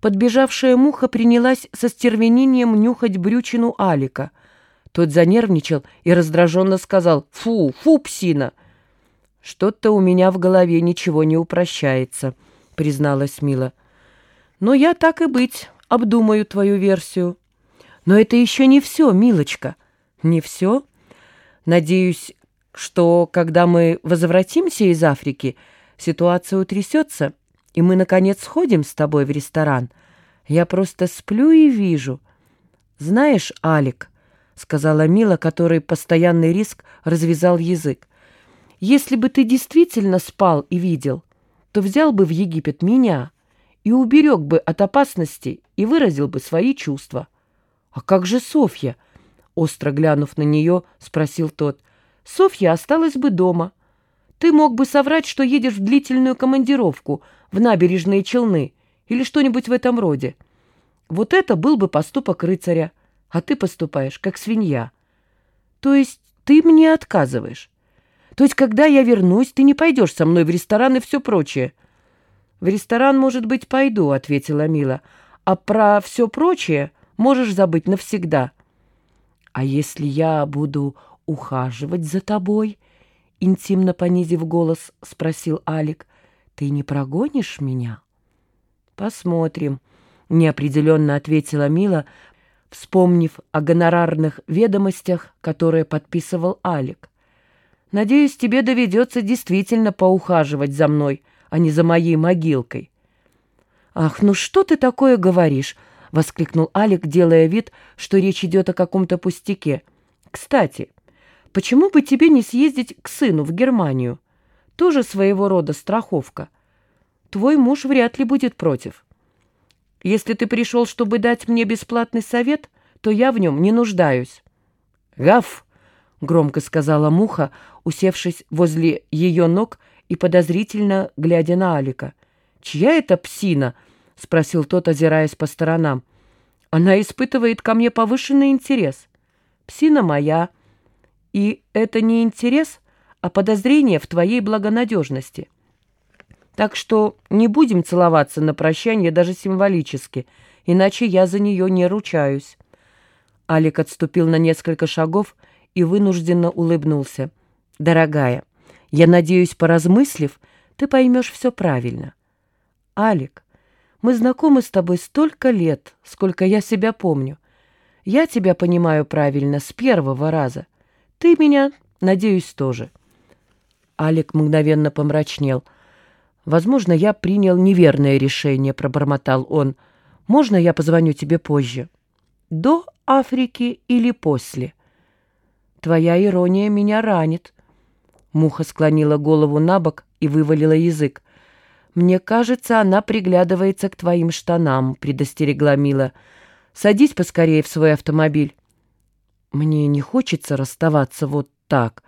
подбежавшая муха принялась со стервенением нюхать брючину Алика. Тот занервничал и раздраженно сказал «Фу, фу, псина!» «Что-то у меня в голове ничего не упрощается», — призналась Мила. «Но я, так и быть, обдумаю твою версию». «Но это еще не все, милочка». «Не все?» «Надеюсь, что, когда мы возвратимся из Африки, ситуация утрясется, и мы, наконец, сходим с тобой в ресторан. Я просто сплю и вижу». «Знаешь, Алик», — сказала Мила, который постоянный риск развязал язык, «если бы ты действительно спал и видел, то взял бы в Египет меня» и уберег бы от опасности и выразил бы свои чувства. «А как же Софья?» — остро глянув на нее, спросил тот. «Софья осталась бы дома. Ты мог бы соврать, что едешь в длительную командировку в набережные Челны или что-нибудь в этом роде. Вот это был бы поступок рыцаря, а ты поступаешь как свинья. То есть ты мне отказываешь. То есть, когда я вернусь, ты не пойдешь со мной в ресторан и все прочее». «В ресторан, может быть, пойду», — ответила Мила. «А про все прочее можешь забыть навсегда». «А если я буду ухаживать за тобой?» — интимно понизив голос, спросил Алик. «Ты не прогонишь меня?» «Посмотрим», — неопределенно ответила Мила, вспомнив о гонорарных ведомостях, которые подписывал Алик. «Надеюсь, тебе доведется действительно поухаживать за мной», — а не за моей могилкой. «Ах, ну что ты такое говоришь?» — воскликнул Алик, делая вид, что речь идет о каком-то пустяке. «Кстати, почему бы тебе не съездить к сыну в Германию? Тоже своего рода страховка. Твой муж вряд ли будет против. Если ты пришел, чтобы дать мне бесплатный совет, то я в нем не нуждаюсь». «Гав!» — громко сказала муха, усевшись возле ее ног и подозрительно глядя на Алика. «Чья это псина?» — спросил тот, озираясь по сторонам. «Она испытывает ко мне повышенный интерес. Псина моя. И это не интерес, а подозрение в твоей благонадежности. Так что не будем целоваться на прощание даже символически, иначе я за нее не ручаюсь». Алик отступил на несколько шагов и вынужденно улыбнулся. «Дорогая, я надеюсь, поразмыслив, ты поймешь все правильно. Алик, мы знакомы с тобой столько лет, сколько я себя помню. Я тебя понимаю правильно с первого раза. Ты меня, надеюсь, тоже. Алик мгновенно помрачнел. «Возможно, я принял неверное решение», — пробормотал он. «Можно я позвоню тебе позже?» «До Африки или после?» «Твоя ирония меня ранит», Муха склонила голову на бок и вывалила язык. «Мне кажется, она приглядывается к твоим штанам», — предостерегла Мила. «Садись поскорее в свой автомобиль». «Мне не хочется расставаться вот так».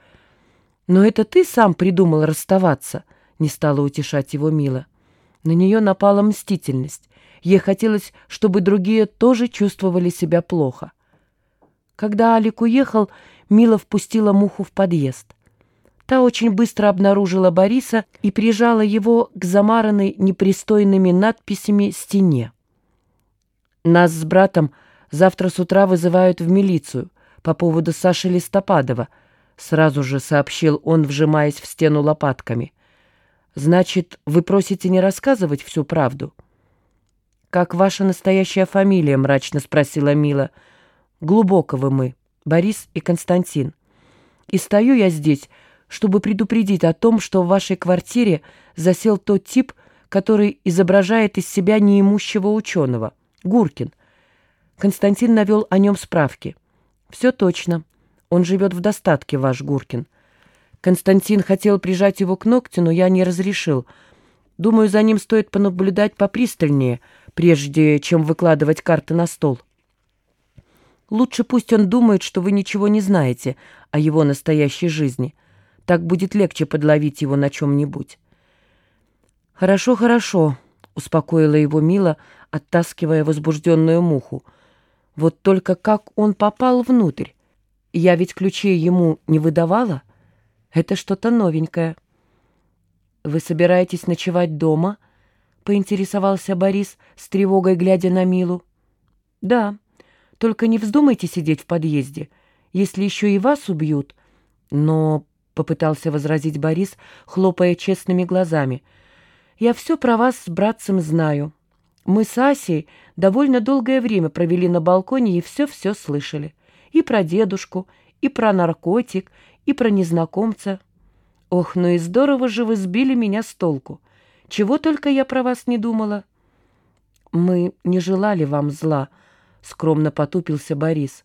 «Но это ты сам придумал расставаться», — не стала утешать его Мила. На нее напала мстительность. Ей хотелось, чтобы другие тоже чувствовали себя плохо. Когда Алик уехал, Мила впустила муху в подъезд. Та очень быстро обнаружила Бориса и прижала его к замаранной непристойными надписями стене. «Нас с братом завтра с утра вызывают в милицию по поводу Саши Листопадова», сразу же сообщил он, вжимаясь в стену лопатками. «Значит, вы просите не рассказывать всю правду?» «Как ваша настоящая фамилия?» — мрачно спросила Мила. «Глубокого мы, Борис и Константин. И стою я здесь, чтобы предупредить о том, что в вашей квартире засел тот тип, который изображает из себя неимущего ученого, Гуркин. Константин навел о нем справки. Все точно. Он живет в достатке, ваш Гуркин. Константин хотел прижать его к ногтю, но я не разрешил. Думаю, за ним стоит понаблюдать попристальнее, прежде чем выкладывать карты на стол. Лучше пусть он думает, что вы ничего не знаете о его настоящей жизни. Так будет легче подловить его на чем-нибудь. «Хорошо, хорошо», — успокоила его Мила, оттаскивая возбужденную муху. «Вот только как он попал внутрь? Я ведь ключей ему не выдавала? Это что-то новенькое». «Вы собираетесь ночевать дома?» — поинтересовался Борис, с тревогой глядя на Милу. «Да, только не вздумайте сидеть в подъезде, если еще и вас убьют». Но, — попытался возразить Борис, хлопая честными глазами, — «я все про вас с братцем знаю. Мы с Асей довольно долгое время провели на балконе и все-все слышали. И про дедушку, и про наркотик, и про незнакомца. Ох, ну и здорово же вы сбили меня с толку. Чего только я про вас не думала. Мы не желали вам зла, — скромно потупился Борис.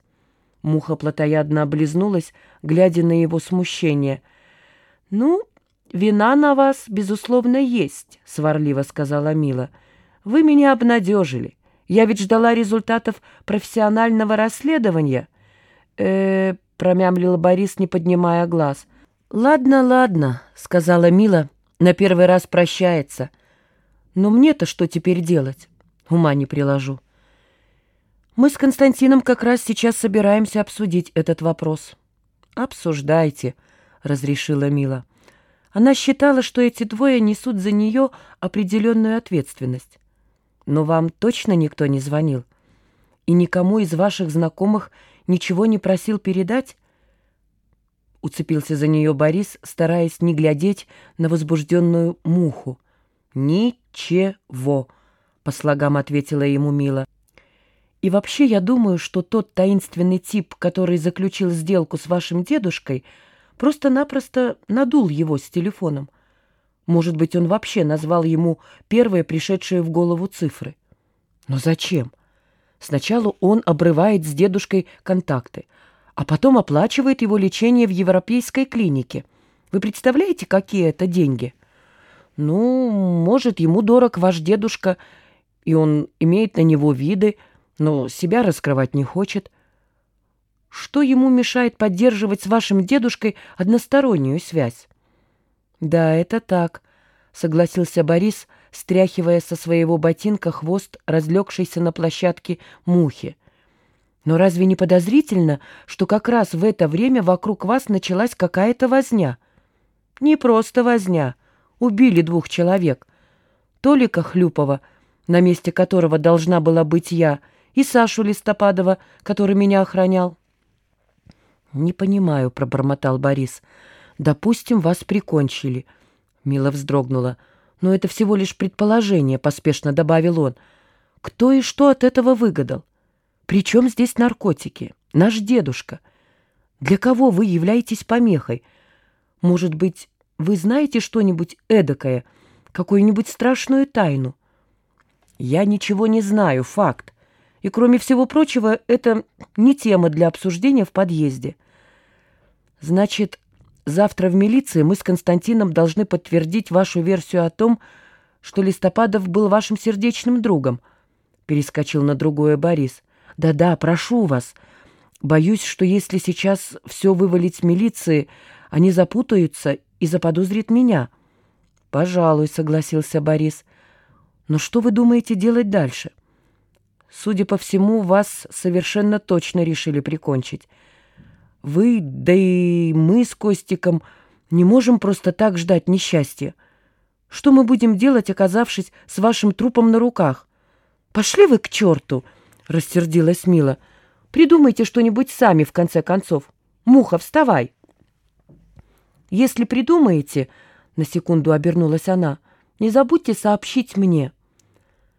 Муха плотоядно облизнулась, глядя на его смущение. «Ну, вина на вас, безусловно, есть», — сварливо сказала Мила. «Вы меня обнадежили. Я ведь ждала результатов профессионального расследования». «Э-э», промямлил Борис, не поднимая глаз. «Ладно, ладно», — сказала Мила, на первый раз прощается. «Но мне-то что теперь делать? Ума не приложу». Мы с Константином как раз сейчас собираемся обсудить этот вопрос. «Обсуждайте», — разрешила Мила. Она считала, что эти двое несут за нее определенную ответственность. Но вам точно никто не звонил? И никому из ваших знакомых ничего не просил передать? Уцепился за нее Борис, стараясь не глядеть на возбужденную муху. «Ничего», — по слогам ответила ему Мила. «И вообще я думаю, что тот таинственный тип, который заключил сделку с вашим дедушкой, просто-напросто надул его с телефоном. Может быть, он вообще назвал ему первые пришедшие в голову цифры. Но зачем? Сначала он обрывает с дедушкой контакты, а потом оплачивает его лечение в европейской клинике. Вы представляете, какие это деньги? Ну, может, ему дорог ваш дедушка, и он имеет на него виды, но себя раскрывать не хочет. Что ему мешает поддерживать с вашим дедушкой одностороннюю связь? Да, это так, согласился Борис, стряхивая со своего ботинка хвост разлегшейся на площадке мухи. Но разве не подозрительно, что как раз в это время вокруг вас началась какая-то возня? Не просто возня. Убили двух человек. Толика Хлюпова, на месте которого должна была быть я, и Сашу Листопадова, который меня охранял. «Не понимаю», — пробормотал Борис. «Допустим, вас прикончили». Мила вздрогнула. «Но это всего лишь предположение», — поспешно добавил он. «Кто и что от этого выгадал? Причем здесь наркотики? Наш дедушка. Для кого вы являетесь помехой? Может быть, вы знаете что-нибудь эдакое, какую-нибудь страшную тайну?» «Я ничего не знаю, факт. И, кроме всего прочего, это не тема для обсуждения в подъезде». Значит, завтра в милиции мы с Константином должны подтвердить вашу версию о том, что Листопадов был вашим сердечным другом. Перескочил на другое Борис. Да-да, прошу вас. Боюсь, что если сейчас все вывалить в милиции, они запутаются и заподозрят меня. Пожалуй, согласился Борис. Но что вы думаете делать дальше? Судя по всему, вас совершенно точно решили прикончить. Вы, да и мы с Костиком не можем просто так ждать несчастья. Что мы будем делать, оказавшись с вашим трупом на руках? Пошли вы к черту, — рассердилась Мила. Придумайте что-нибудь сами, в конце концов. Муха, вставай. Если придумаете, — на секунду обернулась она, — не забудьте сообщить мне.